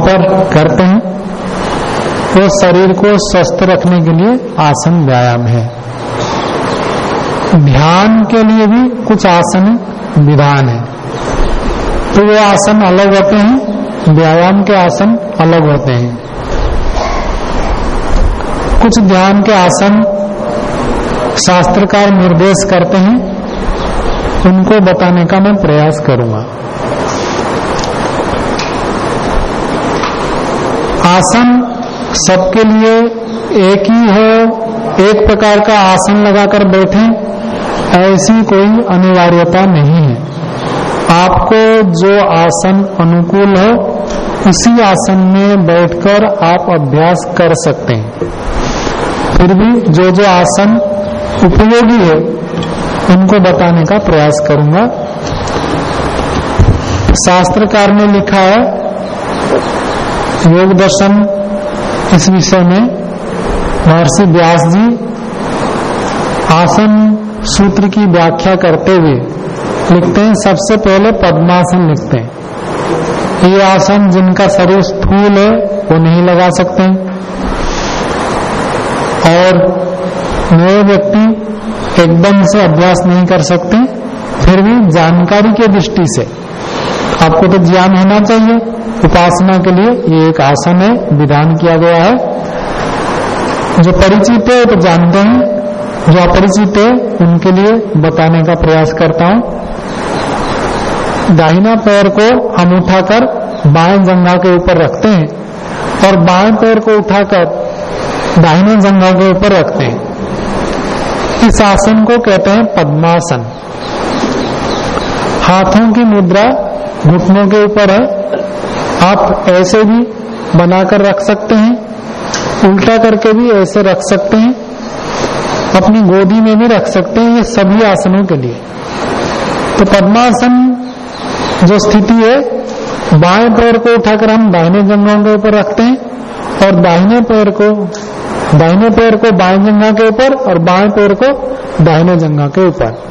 पर करते हैं, वो शरीर को स्वस्थ रखने के लिए आसन व्यायाम है। ध्यान के लिए भी कुछ आसन विधान है। तो वो आसन अलग होते हैं, व्यायाम के आसन अलग होते हैं। कुछ ध्यान के आसन शास्त्रकार निर्देश करते हैं, उनको बताने का मैं प्रयास करूँगा। आसन सबके लिए एक ही हो, एक प्रकार का आसन लगाकर बैठे, ऐसी कोई अनिवार्यता नहीं है। आपको जो आसन अनुकूल हो, उसी आसन में बैठकर आप अभ्यास कर सकते हैं। फिर भी जो जो आसन उपयोगी है, उनको बताने का प्रयास करूँगा। शास्त्रकार ने लिखा है योग दर्शन इस विषय में महर्षि व्यास जी आसन सूत्र की व्याख्या करते हुए लिखते हैं। सबसे पहले पद्मासन लिखते हैं। ये आसन जिनका शरीर स्थूल है, वो नहीं लगा सकते हैं। और नए व्यक्ति एकदम से अभ्यास नहीं कर सकते, फिर भी जानकारी के दृष्टि से। आपको तो ज्ञान होना चाहिए। उपासना के लिए ये एक आसन है, विधान किया गया है। जो परिचित है तो जानते हैं। जो अपरिचित है, उनके लिए बताने का प्रयास करता हूँ। दाहिना पैर को हम उठाकर बाएँ जंगा के ऊपर रखते हैं और बाएँ पैर को उठाकर दाहिने जंगा के ऊपर रखते हैं। इस आसन को कहते हैं पद्मासन। हाथों की मुद्रा घुटनों के ऊपर है। आप ऐसे भी बनाकर रख सकते हैं, उल्टा करके भी ऐसे रख सकते हैं, अपनी गोदी में भी रख सकते हैं ये सभी आसनों के लिए। तो पद्मासन जो स्थिति है, बाएँ पैर को उठाकर हम दाहिने जंगों के ऊपर रखते हैं और दाहिने पैर को, दाहिने पैर को बाएँ जंगा के ऊपर और बाएँ पैर को दाहिने जंगा के ऊपर।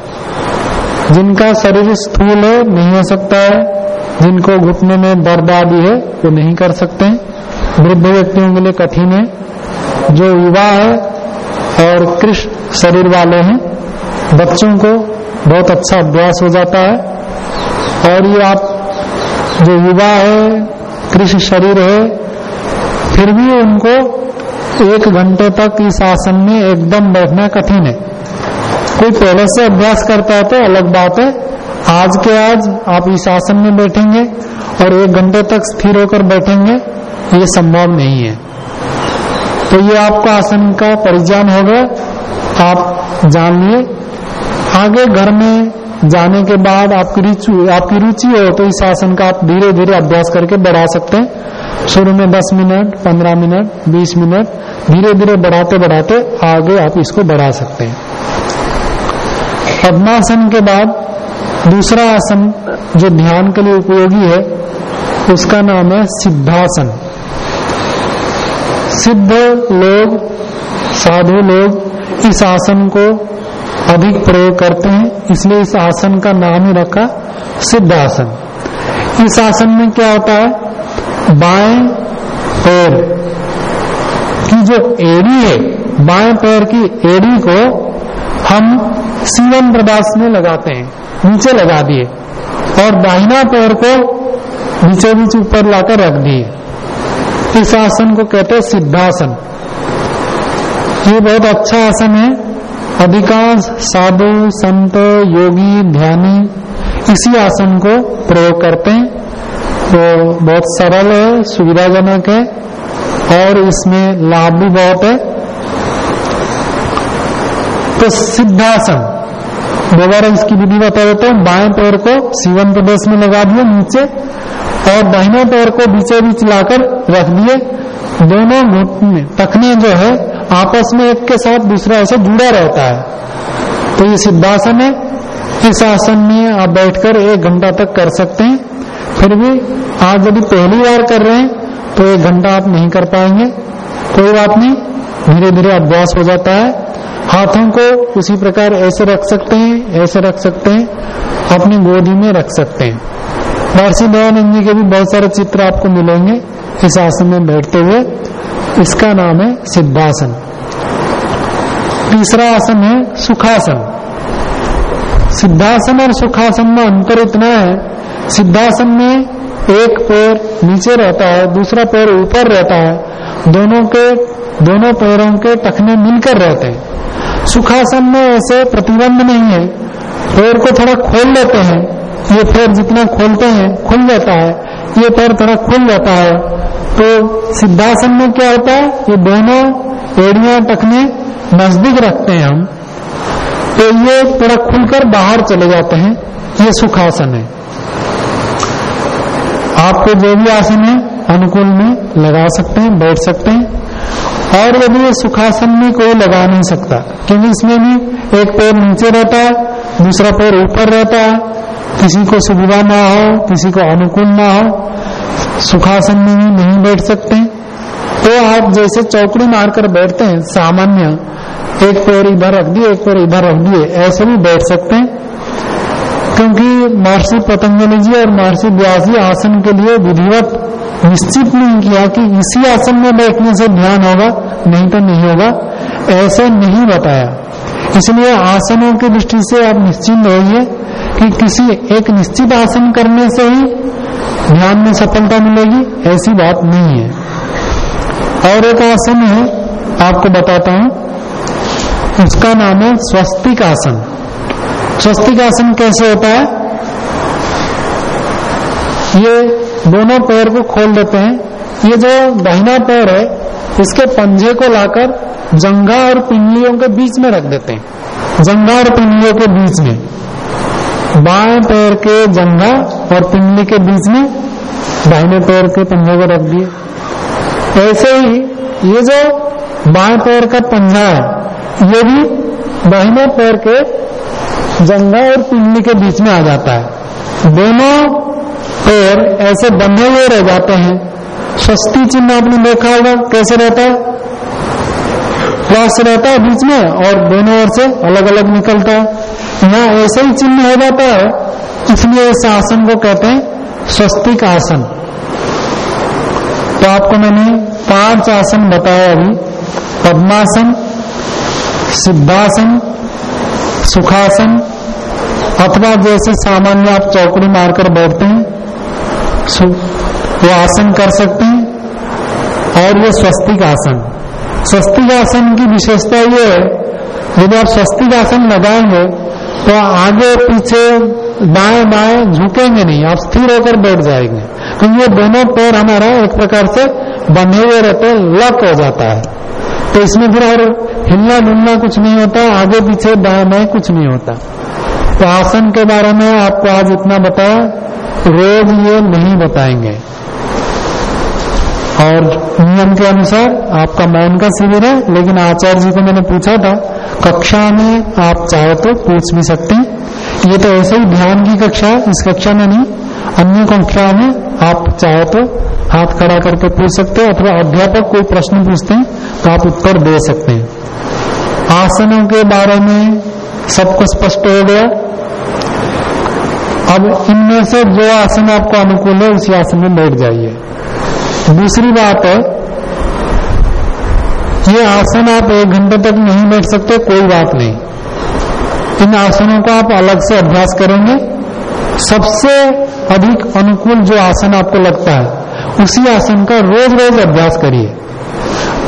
जिनका शरीर स्थूल है, नहीं हो सकता है जिनको घुटने में दर्द आदि है वो नहीं कर सकते। वृद्ध व्यक्तियों के लिए कठिन है। जो युवा है और कृष्ण शरीर वाले हैं, बच्चों को बहुत अच्छा अभ्यास हो जाता है। और ये आप जो युवा है, कृष्ण शरीर है, फिर भी उनको एक घंटे तक इस आसन में एकदम बैठना कठिन है। कोई पहले से अभ्यास करता है तो अलग बात है। आज के आज आप इस आसन में बैठेंगे और एक घंटे तक स्थिर होकर बैठेंगे, ये संभव नहीं है। तो ये आपका आसन का परिज्ञान होगा। आप जान लिए। आगे घर में जाने के बाद आपकी रुचि आपकी रुचि हो तो इस आसन का आप धीरे धीरे अभ्यास करके बढ़ा सकते हैं। शुरू में 10 मिनट 15 मिनट 20 मिनट धीरे धीरे बढ़ाते बढ़ाते आगे आप इसको बढ़ा सकते हैं। पद्मासन के बाद दूसरा आसन जो ध्यान के लिए उपयोगी है, उसका नाम है सिद्धासन। सिद्ध लोग, साधु लोग इस आसन को अधिक प्रयोग करते हैं, इसलिए इस आसन का नाम ही रखा सिद्धासन। इस आसन में क्या होता है? बाएँ पैर की जो एड़ी है, बाएँ पैर की एड़ी को हम सीवन प्रदास में लगाते हैं। नीचे लगा दिए और दाहिना पैर को नीचे बीच ऊपर लाकर रख दिए। इस आसन को कहते हैं सिद्धासन। ये बहुत अच्छा आसन है। अधिकांश साधु, संत, योगी, ध्यानी इसी आसन को प्रयोग करते हैं। तो बहुत सरल है, सुविधाजनक है और इसमें लाभ भी बहुत है। तो सिद्धासन। दोबारा इसकी विधि बता देते हैं, बाएँ पैर को सीवन प्रदेश में लगा दिए नीचे, और दाहिने पैर को बीचे बीच लाकर रख दिए। दोनों घुटने टखने जो है, आपस में एक के साथ दूसरा ऐसे जुड़ा रहता है। तो ये सिद्धासन है, इस आसन में आप बैठकर एक घंटा तक कर सकते हैं। फिर भी आज यदि पहली बार कर रहे हैं तो एक घंटा आप नहीं कर पाएँगे। कोई बात नहीं धीरे धीरे अभ्यास हो जाता है। हाथों को उसी प्रकार ऐसे रख सकते हैं, ऐसे रख सकते हैं, अपनी गोदी में रख सकते हैं। महर्षि दयानंद जी के भी बहुत सारे चित्र आपको मिलेंगे इस आसन में बैठते हुए। इसका नाम है सिद्धासन। तीसरा आसन है सुखासन। सिद्धासन और सुखासन में अंतर इतना है, सिद्धासन में एक पैर नीचे रहता है, दूसरा पैर ऊपर रहता है, दोनों के, दोनों पैरों के टखने मिलकर रहते हैं। सुखासन में ऐसे प्रतिबंध नहीं है। पैर को थोड़ा खोल लेते हैं। ये पैर जितना खोलते हैं, खुल जाता है। ये पैर थोड़ा खुल जाता है। तो सिद्धासन में क्या होता है? ये दोनों एड़िया टखने नज़दीक रखते हैं हम। तो ये थोड़ा खुलकर बाहर चले जाते हैं। ये सुखासन है। आपको जो भी आसन है, अनुकूल में लगा सकते हैं, बैठ सकते हैं। और यदि ये सुखासन में कोई लगा नहीं सकता। क्योंकि इसमें भी एक पैर नीचे रहता है, दूसरा पैर ऊपर रहता है। किसी को सुविधा ना हो, किसी को अनुकूल ना हो सुखासन में भी नहीं बैठ सकते। तो आप जैसे चौकड़ी मारकर बैठते हैं, सामान्य, एक पैर इधर रख दिए, एक पैर इधर रख दिए, ऐसे भी बैठ सकते हैं। क्योंकि महर्षि पतंजलि जी और महर्षि व्यास जी आसन के लिए विधिवत निश्चित नहीं किया कि इसी आसन में बैठने से ध्यान होगा, नहीं तो नहीं होगा, ऐसे नहीं बताया। इसलिए आसनों की दृष्टि से आप निश्चिंत रहिए कि किसी एक निश्चित आसन करने से ही ध्यान में सफलता मिलेगी, ऐसी बात नहीं है। और एक आसन है, आपको बताता हूँ। उसका नाम है स्वस्तिक आसन। स्वस्तिक आसन कैसे होता है? ये दोनों पैर को खोल देते हैं। ये जो दाहिना पैर है, इसके पंजे को लाकर जंगा और पिंडलियों के बीच में रख देते हैं। जंगा और पिंडलियों के बीच में। बाएँ पैर के जंगा और पिंडली के बीच में दाहिने पैर के पंजे को रख दिए। ऐसे ही ये जो बाएँ पैर का पंजा है, ये भी दाहिने पैर के जंगा और पिंडली के बीच में आ जाता है। दोनों पैर ऐसे बंधे हुए रह जाते हैं। स्वस्ति चिन्ह आपने देखा होगा, कैसे रहता है? क्रॉस रहता है बीच में और दोनों ओर से अलग अलग निकलता है। यहाँ ऐसे ही चिन्ह हो जाता है, इसलिए इस आसन को कहते हैं स्वस्तिक आसन। तो आपको मैंने पाँच आसन बताया अभी। पद्मासन, सिद्धासन, सुखासन, अथवा जैसे सामान्य आप चौकड़ी मारकर बैठते हैं वो आसन कर सकते हैं, और ये स्वस्तिक आसन स्वस्तिक आसन की विशेषता ये है, यदि आप स्वस्तिक आसन लगाएँगे तो आगे पीछे बाएँ बाएँ झुकेंगे नहीं, आप स्थिर होकर बैठ जाएँगे। क्योंकि ये दोनों पैर हमारा एक प्रकार से बंधे हुए रहते लक हो जाता है। तो इसमें फिर और हिलना डुलना कुछ नहीं होता, आगे पीछे बाएँ बाएँ कुछ नहीं होता। तो आसन के बारे में आपको आज इतना बताया रोज ये नहीं बताएँगे। और नियम के अनुसार आपका मौन का शिविर है, लेकिन आचार्य जी को मैंने पूछा था, कक्षा में आप चाहे तो पूछ भी सकते। हैं ये तो ऐसे ही ध्यान की कक्षा है, इस कक्षा में नहीं, अन्य कक्षा में आप चाहे तो हाथ खड़ा करके पूछ सकते हैं, अथवा अध्यापक कोई प्रश्न पूछते हैं तो आप उत्तर दे सकते हैं। आसनों के बारे में सबको स्पष्ट हो गया। अब इनमें से जो आसन आपको अनुकूल है, उसी आसन में बैठ जाइए। दूसरी बात है, ये आसन आप एक घंटे तक नहीं बैठ सकते, कोई बात नहीं। इन आसनों का आप अलग से अभ्यास करेंगे। सबसे अधिक अनुकूल जो आसन आपको लगता है, उसी आसन का रोज रोज अभ्यास करिए।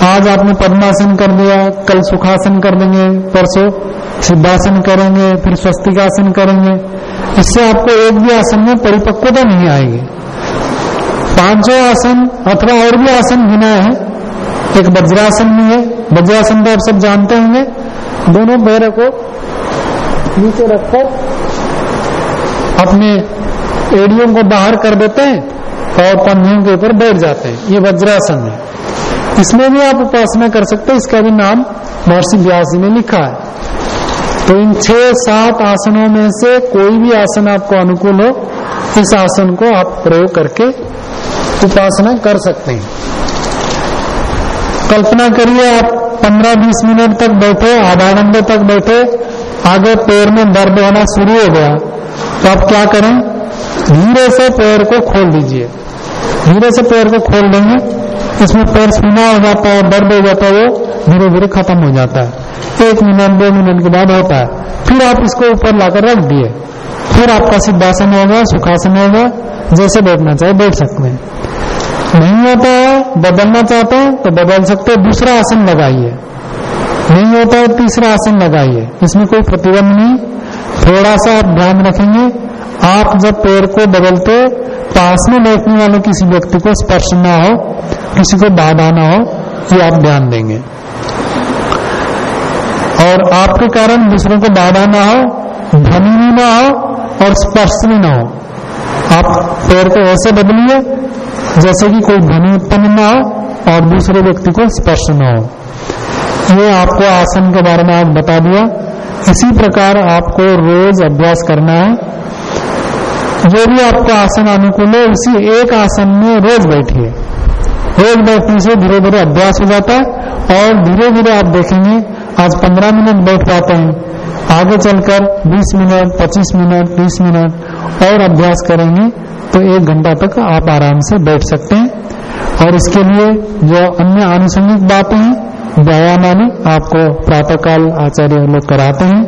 आज आपने पद्मासन कर दिया, कल सुखासन कर देंगे, परसों सिद्धासन करेंगे, फिर स्वस्तिकासन करेंगे। इससे आपको एक भी आसन में परिपक्वता नहीं आएगी। पाँचों आसन अथवा और भी आसन गिना है। एक वज्रासन भी है। वज्रासन तो आप सब जानते होंगे। दोनों पैरों को नीचे रखकर अपने एड़ियों को बाहर कर देते हैं और पंधियों के ऊपर बैठ जाते हैं। ये वज्रासन है। इसमें भी आप उपासना कर सकते हैं। इसका भी नाम महर्षि व्यास जी ने लिखा है। तो इन छह, सात आसनों में से कोई भी आसन आपको अनुकूल हो, इस आसन को आप प्रयोग करके उपासना कर सकते हैं। कल्पना करिए आप 15-20 मिनट तक बैठे, आधा घंटे तक बैठे, आगे पैर में दर्द होना शुरू हो गया। तो आप क्या करें? धीरे से पैर को खोल दीजिए। धीरे से पैर को खोल देंगे। इसमें पैर सुना हो जाता है, दर्द हो जाता है, वो धीरे धीरे खत्म हो जाता है। एक मिनट दो मिनट के बाद होता है। फिर आप इसको ऊपर लाकर रख दिए। फिर आपका सिद्धासन होगा, सुखासन होगा, जैसे बैठना चाहे बैठ सकते हैं। नहीं होता है, बदलना चाहते हैं तो बदल सकते हैं। दूसरा आसन लगाइए। नहीं होता है, तीसरा आसन लगाइए। इसमें कोई प्रतिबंध नहीं। थोड़ा सा आप ध्यान रखेंगे। आप जब पैर को बदलते पास में बैठने वाले किसी व्यक्ति को स्पर्श ना हो, किसी को बाधा ना हो, ये आप ध्यान देंगे। और आपके कारण दूसरों को बाधा ना हो ध्वनि भी ना हो और स्पर्श भी ना हो। आप पैर को ऐसे बदलिए, जैसे कि कोई ध्वनि उत्पन्न ना हो और दूसरे व्यक्ति को स्पर्श न हो। ये आपको आसन के बारे में आज बता दिया। इसी प्रकार आपको रोज अभ्यास करना है। जो भी आपको आसन अनुकूल है, उसी एक आसन में रोज बैठिए। रोज बैठने से धीरे धीरे अभ्यास हो जाता है और धीरे धीरे आप देखेंगे, आज 15 मिनट बैठ पाते हैं। आगे चलकर 20 मिनट 25 मिनट 30 मिनट और अभ्यास करेंगे तो एक घंटा तक आप आराम से बैठ सकते हैं। और इसके लिए जो अन्य आनुषंगिक बातें हैं, व्यायाम आने आपको प्रातःकाल आचार्य लोग कराते हैं।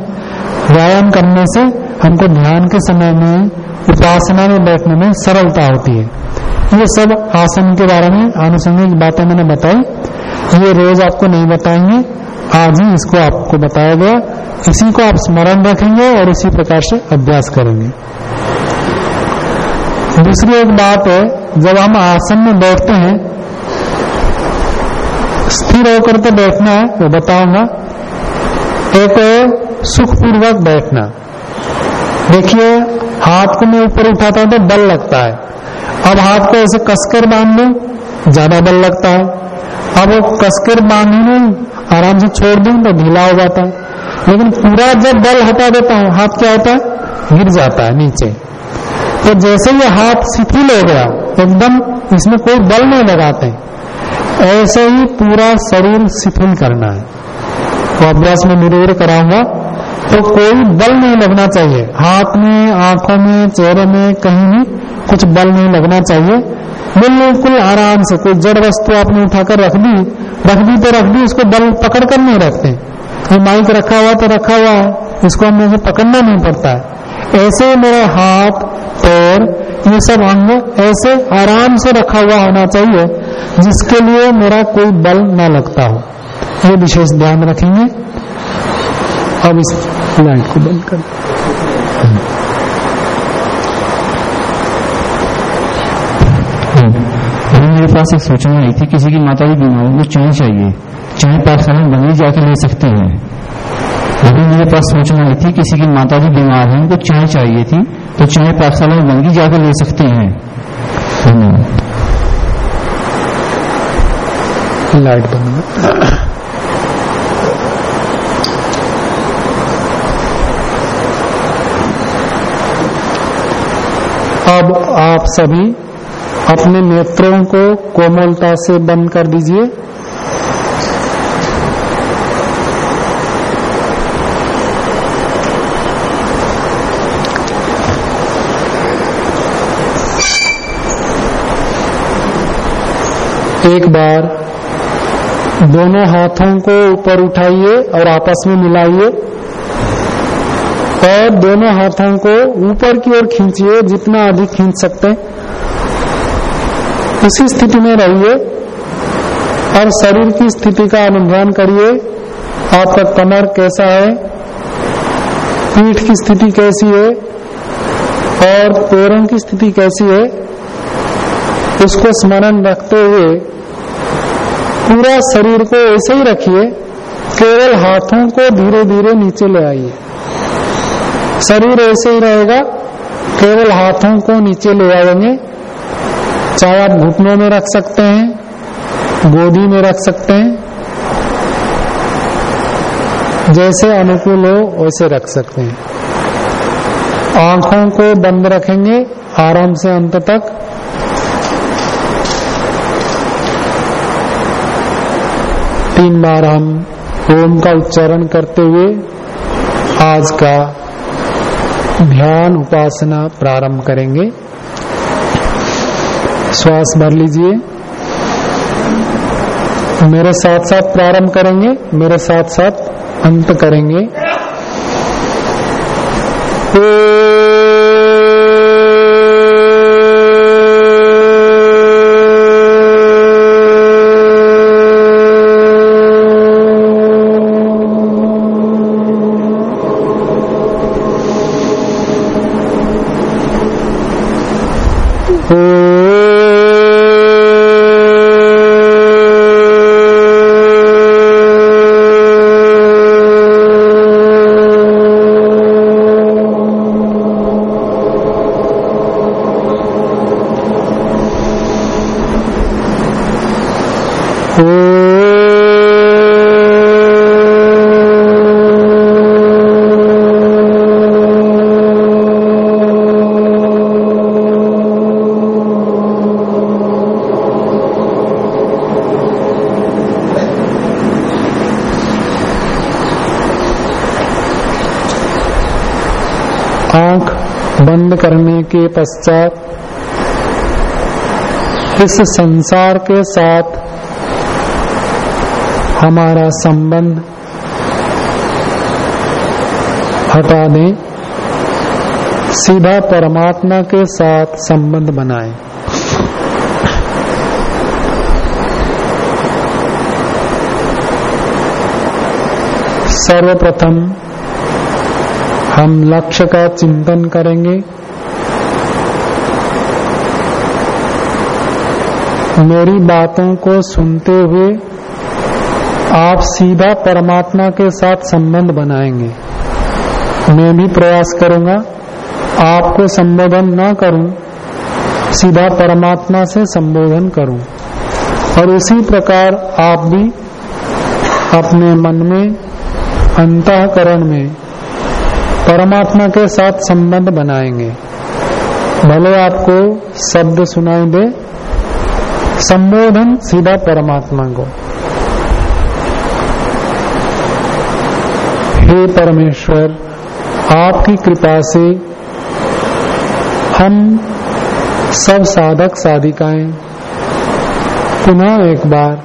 व्यायाम करने से हमको ध्यान के समय में उपासना में बैठने में सरलता होती है। ये सब आसन के बारे में आनुषंगिक बातें मैंने बताई। ये रोज आपको नहीं बताएँगे। आज ही इसको आपको बताया गया। इसी को आप स्मरण रखेंगे और इसी प्रकार से अभ्यास करेंगे। दूसरी एक बात है, जब हम आसन में बैठते हैं, स्थिर होकर के बैठना है, वो बताऊँगा। एक सुखपूर्वक बैठना। देखिए हाथ को मैं ऊपर उठाता हूँ तो बल लगता है। अब हाथ को ऐसे कसकर बाँध दू ज़्यादा बल लगता है। अब वो कसकर बांधू नहीं, आराम से छोड़ दू तो ढीला हो जाता है। लेकिन पूरा जब बल हटा देता हूँ, हाथ क्या होता है? गिर जाता है नीचे। तो जैसे ये हाथ शिथिल हो गया, एकदम इसमें कोई बल नहीं लगाते। ऐसे ही पूरा शरीर शिथिल करना है। तो अभ्यास में धीरे कराऊँगा। तो कोई बल नहीं लगना चाहिए। हाथ में, आँखों में, चेहरे में, कहीं भी कुछ बल नहीं लगना चाहिए। बिल्कुल आराम से, कोई जड़ वस्तु आपने उठाकर रख दी रख दी तो रख दी, उसको बल पकड़ कर नहीं रखते। ये माइक रखा हुआ तो रखा हुआ है, इसको हमें पकड़ना नहीं पड़ता है। ऐसे मेरे हाथ, पैर, ये सब अंग ऐसे आराम से रखा हुआ होना चाहिए, जिसके लिए मेरा कोई बल न लगता हो। ये विशेष ध्यान रखेंगे। अब इस लाइट को बंद कर अभी मेरे पास एक सूचना आई थी किसी की माता जी बीमार उनको चाय चाहिए। चाय पाठशाला में बंगी जाके ले सकते हैं। अभी मेरे पास सूचना आई थी किसी की माता जी बीमार है उनको चाय चाहिए थी तो चाय पाठशाला में बंगी जाके ले सकते हैं। लाइट बंद अब आप सभी अपने नेत्रों को कोमलता से बंद कर दीजिए। एक बार दोनों हाथों को ऊपर उठाइए और आपस में मिलाइए। और दोनों हाथों को ऊपर की ओर खींचिए, जितना अधिक खींच सकते हैं। उसी स्थिति में रहिए और शरीर की स्थिति का अनुध्यान करिए, आपका कमर कैसा है, पीठ की स्थिति कैसी है और पैरों की स्थिति कैसी है, उसको स्मरण रखते हुए पूरा शरीर को ऐसे ही रखिए, केवल हाथों को धीरे धीरे नीचे ले आइए। शरीर ऐसे ही रहेगा, केवल हाथों को नीचे ले आएँगे। चाहे आप घुटनों में रख सकते हैं, गोदी में रख सकते हैं। जैसे अनुकूल हो, वैसे रख सकते हैं। आँखों को बंद रखेंगे, आराम से अंत तक। तीन बार हम ओम का उच्चारण करते हुए आज का ध्यान उपासना प्रारंभ करेंगे। श्वास भर लीजिए। मेरे साथ साथ प्रारंभ करेंगे, मेरे साथ साथ अंत करेंगे। आँख बंद करने के पश्चात इस संसार के साथ हमारा संबंध हटा दें, सीधा परमात्मा के साथ संबंध बनाएँ। सर्वप्रथम हम लक्ष्य का चिंतन करेंगे। मेरी बातों को सुनते हुए आप सीधा परमात्मा के साथ संबंध बनाएँगे। मैं भी प्रयास करूँगा, आपको संबोधन न करूँ, सीधा परमात्मा से संबोधन करूँ। और उसी प्रकार आप भी अपने मन में, अंतकरण में परमात्मा के साथ संबंध बनाएँगे। भले आपको शब्द सुनाई दे संबोधन सीधा परमात्मा को। हे परमेश्वर, आपकी कृपा से हम सब साधक साधिकाएँ पुनः एक बार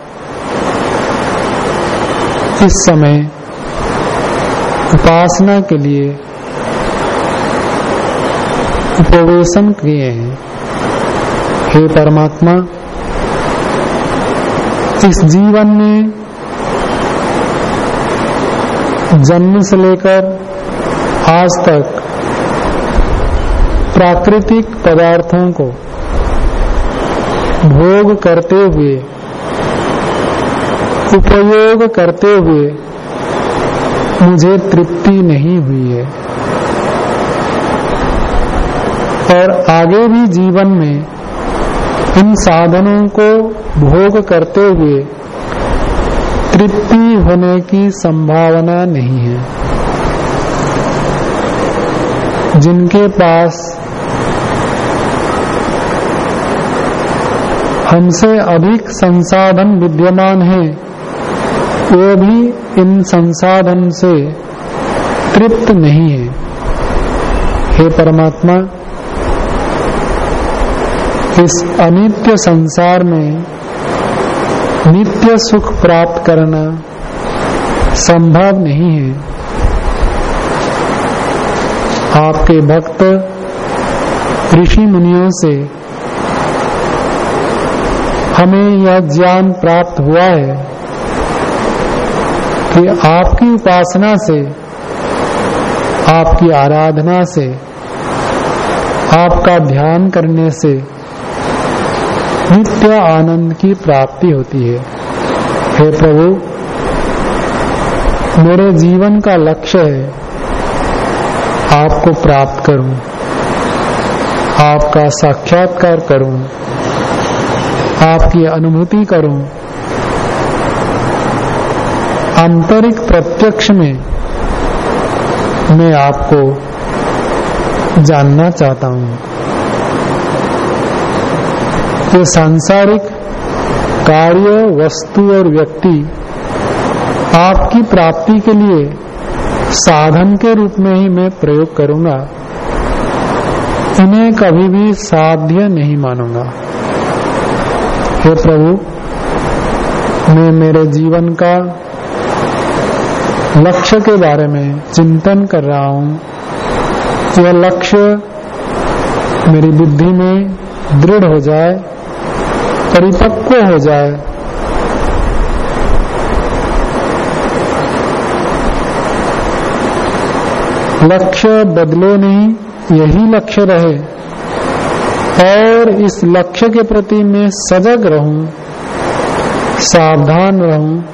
इस समय उपासना के लिए उपवेशन किए हैं। हे परमात्मा इस जीवन में जन्म से लेकर आज तक प्राकृतिक पदार्थों को भोग करते हुए, उपयोग करते हुए मुझे तृप्ति नहीं हुई है। और आगे भी जीवन में इन साधनों को भोग करते हुए तृप्ति होने की संभावना नहीं है। जिनके पास हमसे अधिक संसाधन विद्यमान है, वो भी इन संसाधन से तृप्त नहीं है। हे परमात्मा, इस अनित्य संसार में नित्य सुख प्राप्त करना संभव नहीं है। आपके भक्त ऋषि मुनियों से हमें यह ज्ञान प्राप्त हुआ है कि आपकी उपासना से, आपकी आराधना से, आपका ध्यान करने से नित्य आनंद की प्राप्ति होती है। हे प्रभु, मेरे जीवन का लक्ष्य है, आपको प्राप्त करूँ, आपका साक्षात्कार करूँ, आपकी अनुभूति करूँ, आंतरिक प्रत्यक्ष में मैं आपको जानना चाहता हूँ। ये सांसारिक कार्य, वस्तु और व्यक्ति आपकी प्राप्ति के लिए साधन के रूप में ही मैं प्रयोग करूँगा। इन्हें कभी भी साध्य नहीं मानूँगा। हे प्रभु, मैं मेरे जीवन का लक्ष्य के बारे में चिंतन कर रहा हूँ। यह लक्ष्य मेरी बुद्धि में दृढ़ हो जाए परिपक्व हो जाए। लक्ष्य बदले नहीं, यही लक्ष्य रहे। और इस लक्ष्य के प्रति मैं सजग रहूँ, सावधान रहूँ,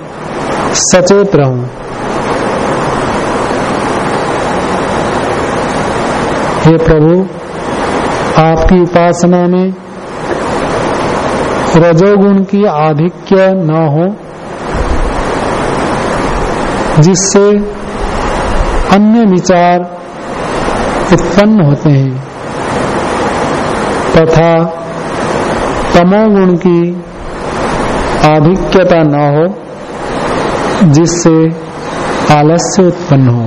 सचेत रहूँ। हे प्रभु, आपकी उपासना में रजोगुण की आधिक्य न हो, जिससे अन्य विचार उत्पन्न होते हैं, तथा तमोगुण की आधिक्यता न हो, जिससे आलस्य उत्पन्न हो।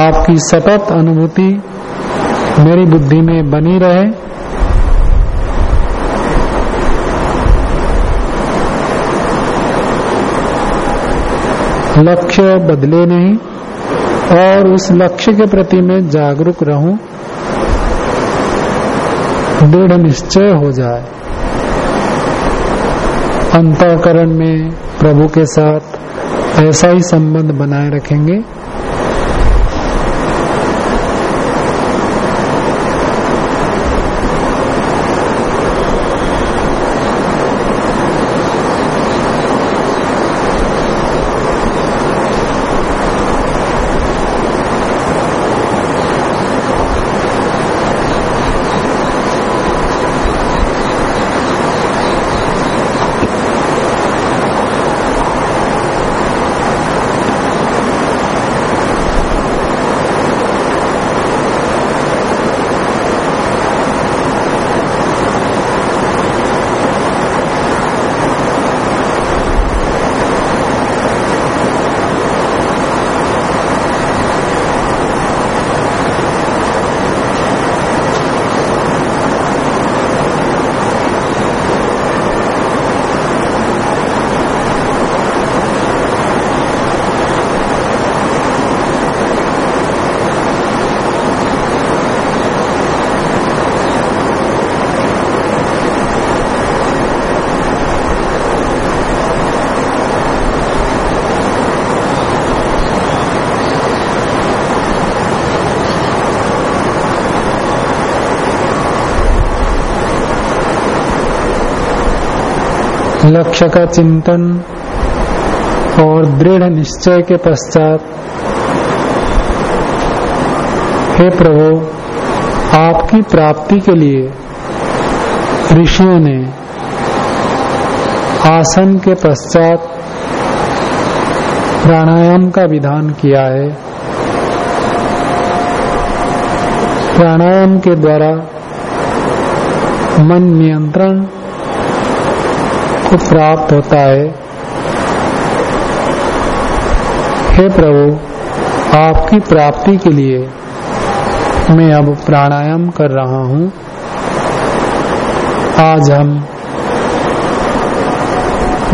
आपकी सतत अनुभूति मेरी बुद्धि में बनी रहे। लक्ष्य बदले नहीं और उस लक्ष्य के प्रति मैं जागरूक रहूँ, दृढ़ निश्चय हो जाए। अंतकरण में प्रभु के साथ ऐसा ही संबंध बनाए रखेंगे। लक्ष्य का चिंतन और दृढ़ निश्चय के पश्चात, हे प्रभु, आपकी प्राप्ति के लिए ऋषियों ने आसन के पश्चात प्राणायाम का विधान किया है। प्राणायाम के द्वारा मन नियंत्रण को प्राप्त होता है। हे प्रभु, आपकी प्राप्ति के लिए मैं अब प्राणायाम कर रहा हूँ। आज हम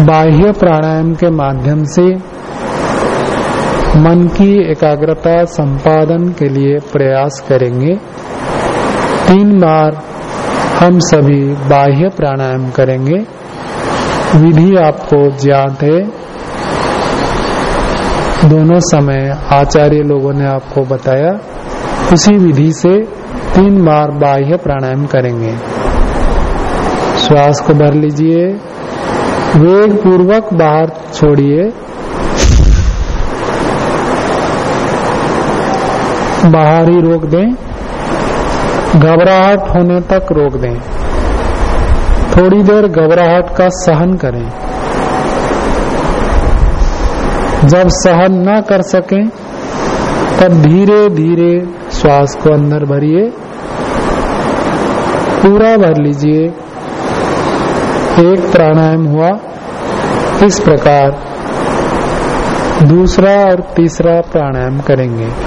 बाह्य प्राणायाम के माध्यम से मन की एकाग्रता संपादन के लिए प्रयास करेंगे। तीन बार हम सभी बाह्य प्राणायाम करेंगे। विधि आपको ज्ञात है। दोनों समय आचार्य लोगों ने आपको बताया, उसी विधि से तीन बार बाह्य प्राणायाम करेंगे। श्वास को भर लीजिए, वेग पूर्वक बाहर छोड़िए। बाहर ही रोक दें, घबराहट होने तक रोक दें। थोड़ी देर घबराहट का सहन करें। जब सहन न कर सकें, तब धीरे धीरे श्वास को अंदर भरिए, पूरा भर लीजिए। एक प्राणायाम हुआ, इस प्रकार दूसरा और तीसरा प्राणायाम करेंगे।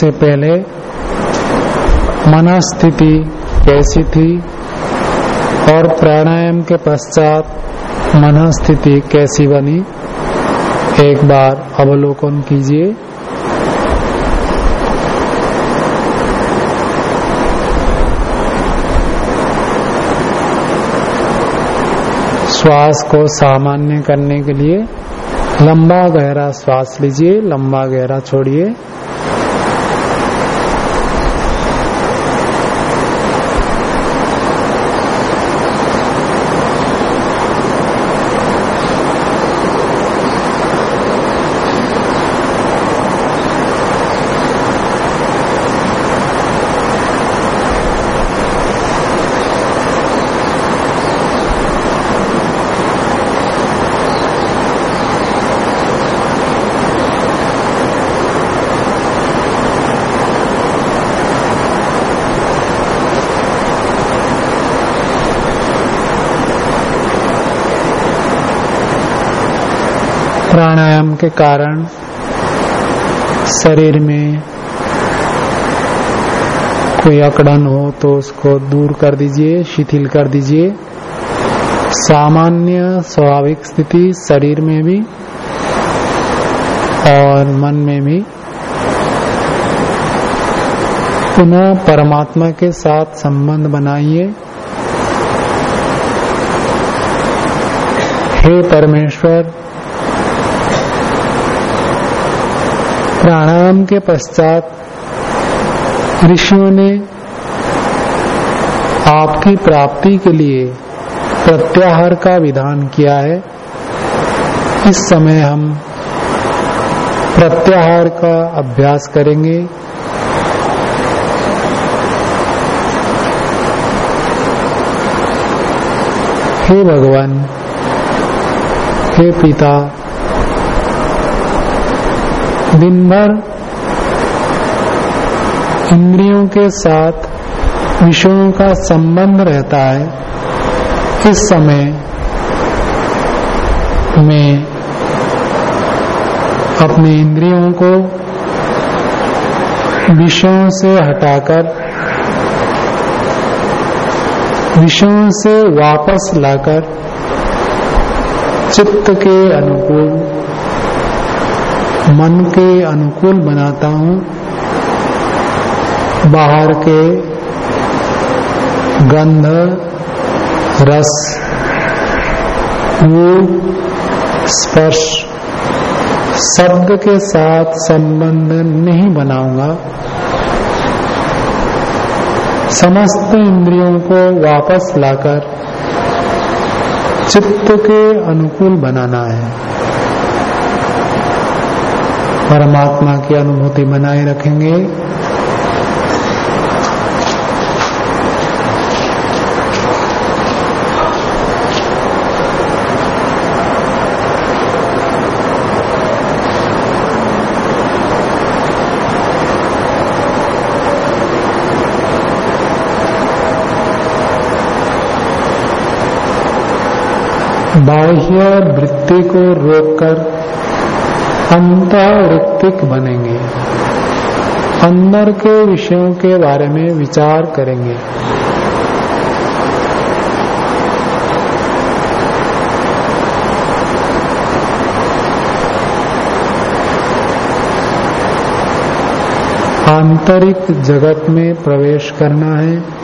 से पहले मन स्थिति कैसी थी और प्राणायाम के पश्चात मनस्थिति कैसी बनी? एक बार अवलोकन कीजिए। श्वास को सामान्य करने के लिए लंबा गहरा श्वास लीजिए, लंबा गहरा छोड़िए। प्राणायाम के कारण शरीर में कोई अकड़न हो तो उसको दूर कर दीजिए, शिथिल कर दीजिए। सामान्य स्वाभाविक स्थिति शरीर में भी और मन में भी। पुनः परमात्मा के साथ संबंध बनाइए। हे परमेश्वर प्राणायाम के पश्चात ऋषियों ने आपकी प्राप्ति के लिए प्रत्याहार का विधान किया है। इस समय हम प्रत्याहार का अभ्यास करेंगे। हे भगवान, हे पिता दिन भर इंद्रियों के साथ विषयों का संबंध रहता है, इस समय में अपने इंद्रियों को विषयों से हटाकर, विषयों से वापस लाकर चित्त के अनुकूल मन के अनुकूल बनाता हूँ, बाहर के गंध, रस रूप स्पर्श, शब्द के साथ संबंध नहीं बनाऊँगा। समस्त इंद्रियों को वापस लाकर चित्त के अनुकूल बनाना है। परमात्मा की अनुभूति बनाए रखेंगे। बाह्य वृत्ति को रोककर अंत ऋत्विक बनेंगे। अंदर के विषयों के बारे में विचार करेंगे। आंतरिक जगत में प्रवेश करना है।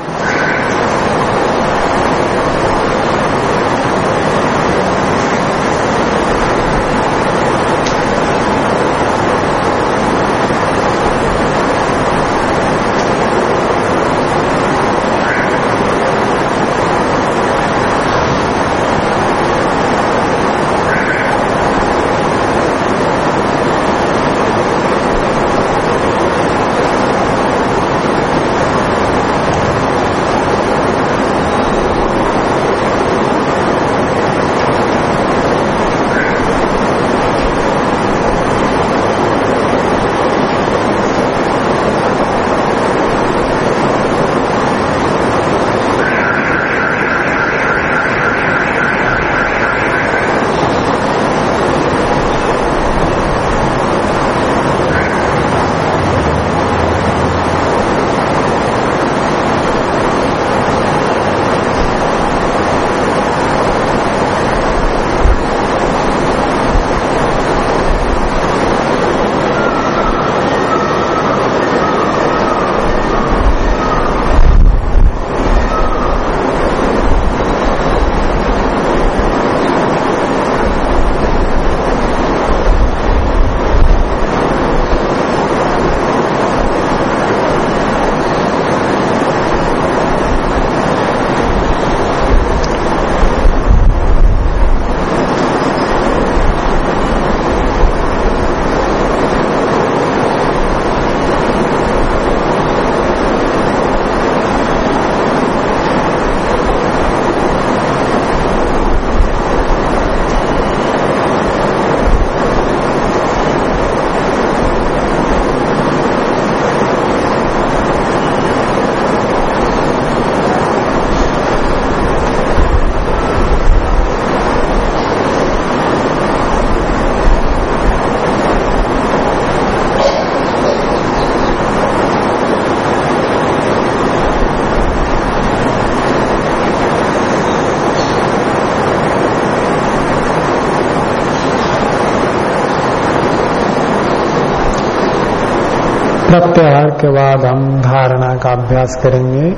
प्रत्याहार के बाद हम धारणा का अभ्यास करेंगे।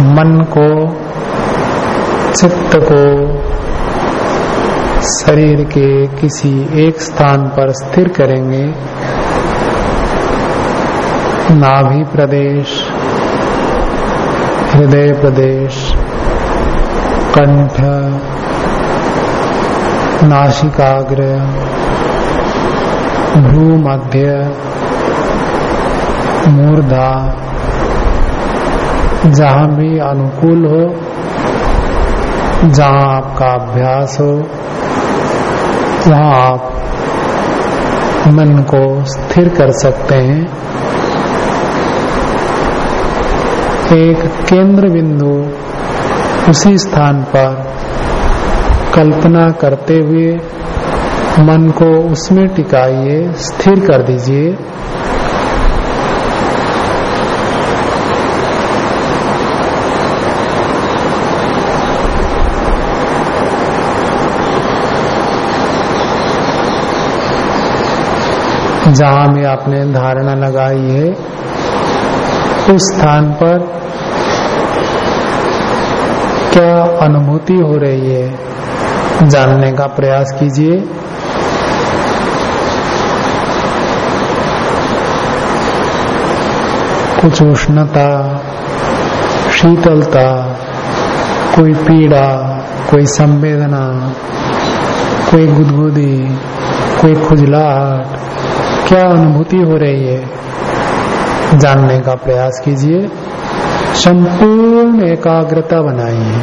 मन को, चित्त को, शरीर के किसी एक स्थान पर स्थिर करेंगे। नाभि प्रदेश, हृदय प्रदेश, कंठ, नासिकाग्र भ्रू मध्य मूर्धा, जहाँ भी अनुकूल हो, जहाँ आपका अभ्यास हो, वहाँ आप मन को स्थिर कर सकते हैं। एक केंद्र बिंदु उसी स्थान पर कल्पना करते हुए मन को उसमें टिकाइए, स्थिर कर दीजिए। जहाँ भी आपने धारणा लगाई है, उस स्थान पर क्या अनुभूति हो रही है, जानने का प्रयास कीजिए। कुछ उष्णता शीतलता, कोई पीड़ा, कोई संवेदना, कोई गुदगुदी, कोई खुजलाहट, क्या अनुभूति हो रही है? जानने का प्रयास कीजिए। संपूर्ण एकाग्रता बनाइए।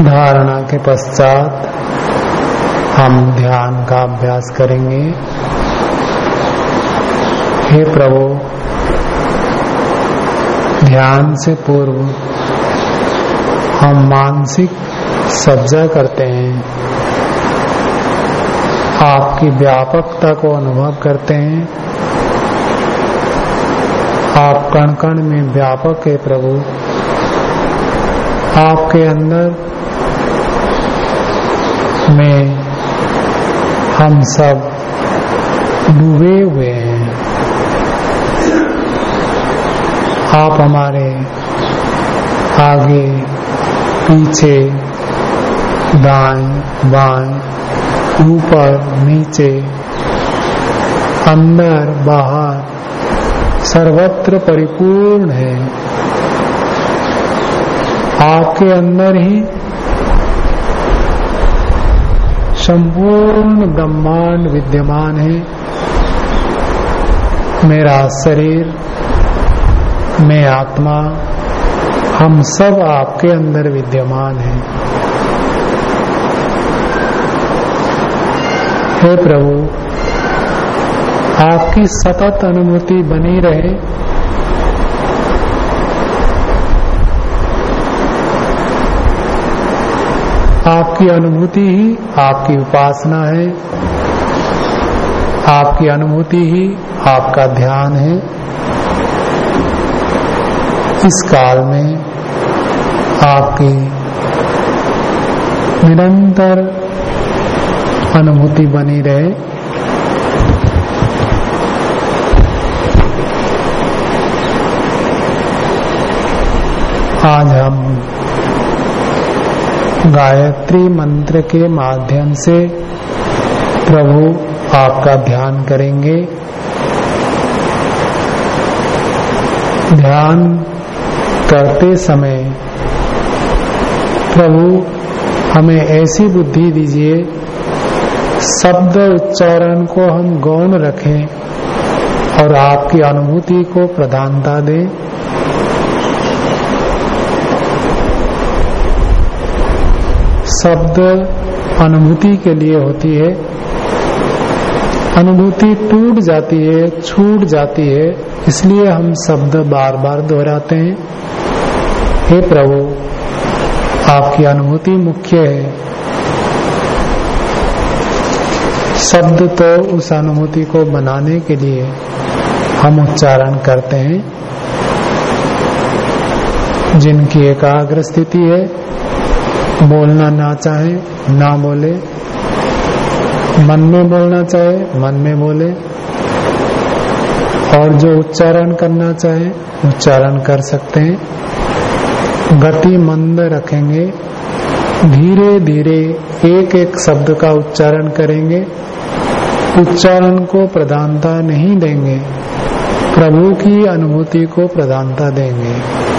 धारणा के पश्चात हम ध्यान का अभ्यास करेंगे। हे प्रभु, ध्यान से पूर्व हम मानसिक सज्जा करते हैं। आपकी व्यापकता को अनुभव करते हैं। आप कण कण में व्यापक है प्रभु। आपके अंदर में हम सब डूबे हुए हैं। आप हमारे आगे, पीछे, दाएँ, बाएँ, ऊपर, नीचे, अंदर, बाहर, सर्वत्र परिपूर्ण है। आपके अंदर ही संपूर्ण ब्रह्मांड विद्यमान है। मेरा शरीर, मैं आत्मा, हम सब आपके अंदर विद्यमान है। हे प्रभु, आपकी सतत अनुभूति बनी रहे। आपकी अनुभूति ही आपकी उपासना है। आपकी अनुभूति ही आपका ध्यान है। इस काल में आपकी निरंतर अनुभूति बनी रहे। आज हम गायत्री मंत्र के माध्यम से प्रभु आपका ध्यान करेंगे। ध्यान करते समय प्रभु हमें ऐसी बुद्धि दीजिए, शब्द उच्चारण को हम गौण रखें और आपकी अनुभूति को प्रधानता दें। शब्द अनुभूति के लिए होती है। अनुभूति टूट जाती है, छूट जाती है, इसलिए हम शब्द बार बार दोहराते हैं। हे प्रभु, आपकी अनुभूति मुख्य है। शब्द तो उस अनुभूति को बनाने के लिए हम उच्चारण करते हैं, जिनकी एकाग्र स्थिति है। बोलना ना चाहे, ना बोले। मन में बोलना चाहे, मन में बोले। और जो उच्चारण करना चाहे, उच्चारण कर सकते हैं। गति मंद रखेंगे। धीरे धीरे एक एक शब्द का उच्चारण करेंगे। उच्चारण को प्रधानता नहीं देंगे। प्रभु की अनुभूति को प्रधानता देंगे।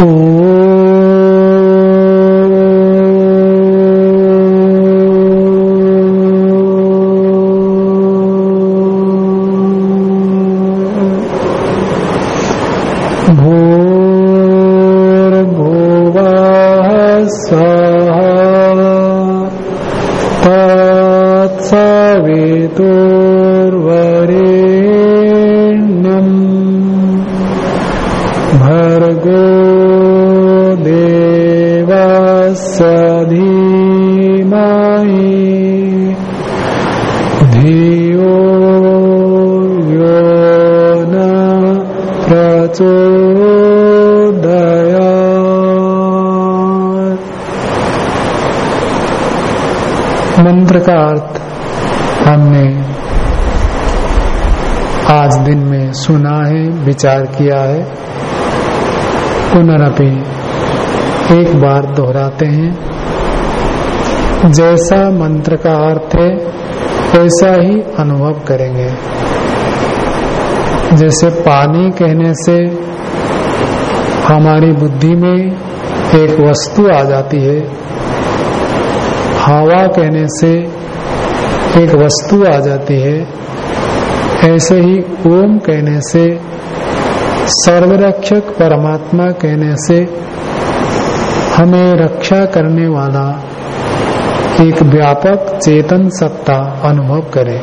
भूर्भुवः अर्थ हमने आज दिन में सुना है, विचार किया है। पुनरअपि एक बार दोहराते हैं। जैसा मंत्र का अर्थ है, वैसा ही अनुभव करेंगे। जैसे पानी कहने से हमारी बुद्धि में एक वस्तु आ जाती है हवा कहने से एक वस्तु आ जाती है। ऐसे ही ओम कहने से सर्वरक्षक परमात्मा कहने से हमें रक्षा करने वाला एक व्यापक चेतन सत्ता अनुभव करें।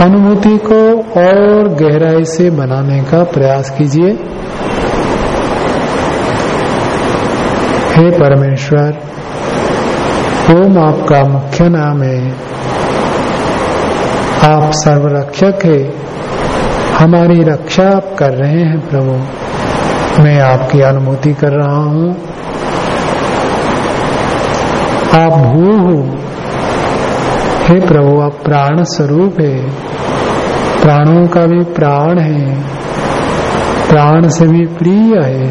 अनुभूति को और गहराई से बनाने का प्रयास कीजिए। हे परमेश्वर ओम आपका मुख्य नाम है। आप सर्वरक्षक है। हमारी रक्षा आप कर रहे हैं, प्रभु। मैं आपकी अनुभूति कर रहा हूँ। आप भू हो। हे प्रभु, आप प्राण स्वरूप है। प्राणों का भी प्राण है। प्राण से भी प्रिय है।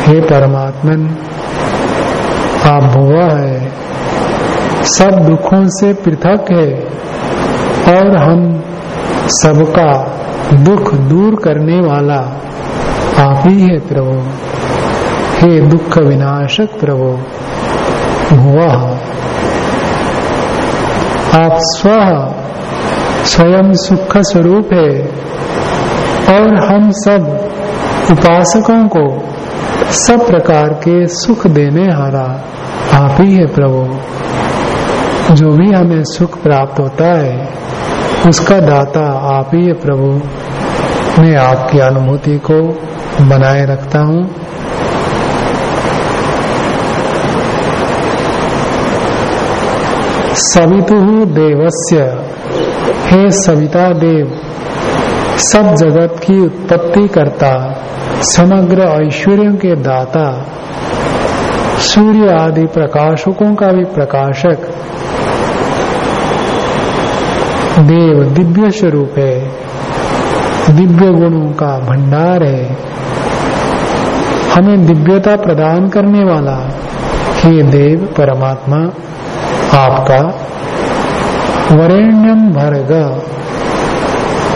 हे परमात्मन भुआ है। सब दुखों से पृथक है और हम सबका दुख दूर करने वाला आप ही है प्रभु। हे दुख विनाशक प्रभु भुआ आप स्व स्वयं सुख स्वरूप है और हम सब उपासकों को सब प्रकार के सुख देने हारा आप ही है प्रभु। जो भी हमें सुख प्राप्त होता है, उसका दाता आप ही है प्रभु। मैं आपकी अनुभूति को बनाए रखता हूँ। सवितु देवस्य। हे सविता देव सब जगत की उत्पत्ति करता, समग्र ऐश्वर्यों के दाता, सूर्य आदि प्रकाशकों का भी प्रकाशक। देव दिव्य स्वरूप है, दिव्य गुणों का भंडार है। हमें दिव्यता प्रदान करने वाला, हे देव परमात्मा, आपका वरेण्यम भर्ग।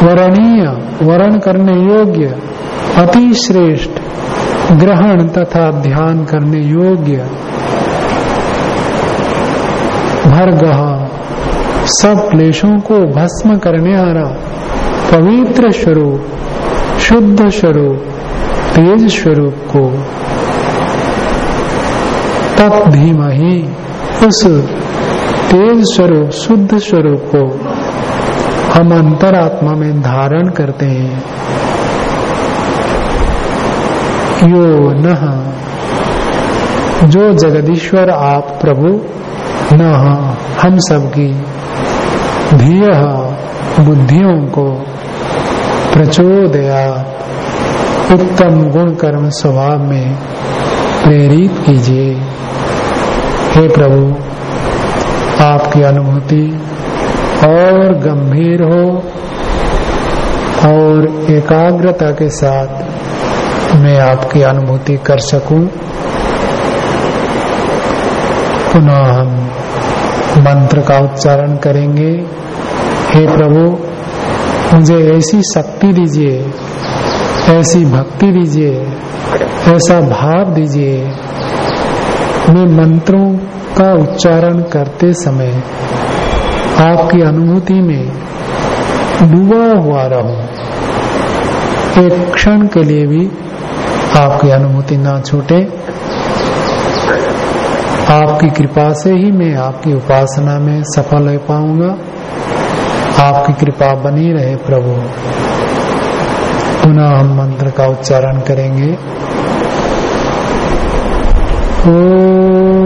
वरणीय, वरण करने योग्य, अति श्रेष्ठ, ग्रहण तथा ध्यान करने योग्य। भर्ग, सब क्लेशों को भस्म करने रहा पवित्र स्वरूप, शुद्ध स्वरूप, तेज स्वरूप को। तत्धीम ही उस तेज स्वरूप, शुद्ध स्वरूप को। हम अंतरात्मा में धारण करते हैं। यो न जो जगदीश्वर आप प्रभु न हम सबकी धीय बुद्धियों को प्रचोदया उत्तम गुण कर्म स्वभाव में प्रेरित कीजिए। हे प्रभु, आपकी अनुभूति और गंभीर हो और एकाग्रता के साथ मैं आपकी अनुभूति कर सकूँ। पुनः हम मंत्र का उच्चारण करेंगे। हे प्रभु, मुझे ऐसी शक्ति दीजिए, ऐसी भक्ति दीजिए, ऐसा भाव दीजिए। मैं मंत्रों का उच्चारण करते समय आपकी अनुभूति में डूबा हुआ रहूँ। एक क्षण के लिए भी आपकी अनुभूति ना छूटे। आपकी कृपा से ही मैं आपकी उपासना में सफल हो पाऊँगा। आपकी कृपा बनी रहे प्रभु। पुनः हम मंत्र का उच्चारण करेंगे। ओ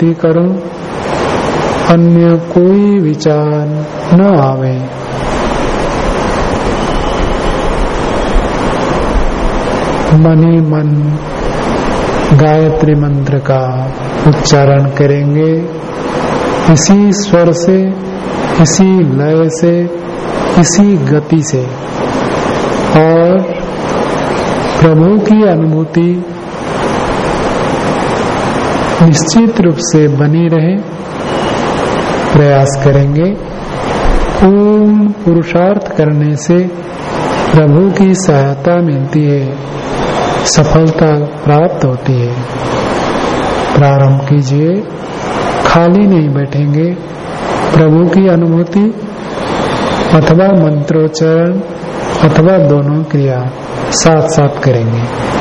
अनुभूति करो, अन्य कोई विचार न आवे। मनी मन, गायत्री मंत्र का उच्चारण करेंगे। इसी स्वर से, इसी लय से, इसी गति से। और प्रभु की अनुभूति निश्चित रूप से बनी रहे, प्रयास करेंगे। पूर्ण पुरुषार्थ करने से प्रभु की सहायता मिलती है, सफलता प्राप्त होती है। प्रारंभ कीजिए, खाली नहीं बैठेंगे। प्रभु की अनुभूति, अथवा मंत्रोच्चारण, अथवा दोनों क्रिया साथ साथ करेंगे।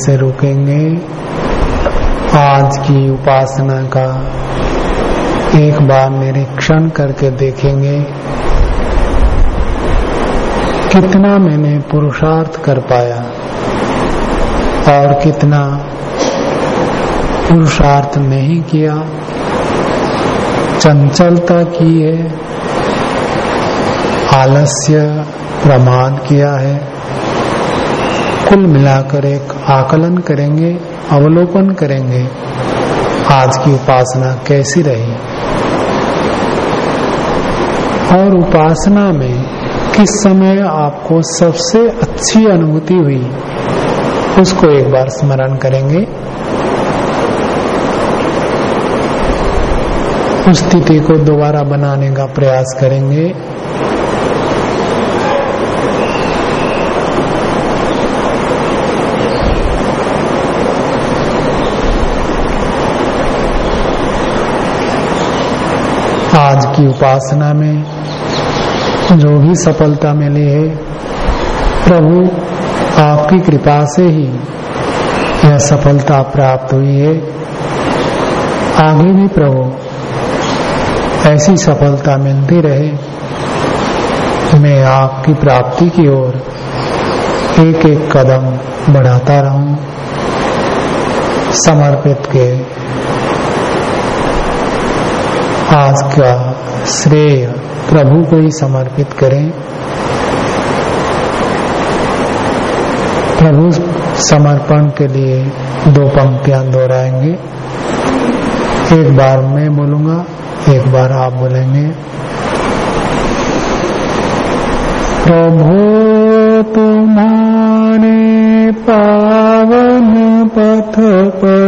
से रुकेंगे। आज की उपासना का एक बार निरीक्षण करके देखेंगे। कितना मैंने पुरुषार्थ कर पाया और कितना पुरुषार्थ नहीं किया। चंचलता की है, आलस्य प्रमाद किया है। कुल मिलाकर एक आकलन करेंगे, अवलोकन करेंगे। आज की उपासना कैसी रही? और उपासना में किस समय आपको सबसे अच्छी अनुभूति हुई, उसको एक बार स्मरण करेंगे। उस स्थिति को दोबारा बनाने का प्रयास करेंगे आज की उपासना में जो भी सफलता मिली है, प्रभु आपकी कृपा से ही यह सफलता प्राप्त हुई है। आगे भी प्रभु ऐसी सफलता मिलती रहे, मैं आपकी प्राप्ति की ओर एक एक कदम बढ़ाता रहूँ, समर्पित के आज का श्रेय प्रभु को ही समर्पित करें। प्रभु समर्पण के लिए दो पंक्तियाँ दोहराएँगे। एक बार मैं बोलूँगा, एक बार आप बोलेंगे। प्रभु तुम्हारे पावन पथ पर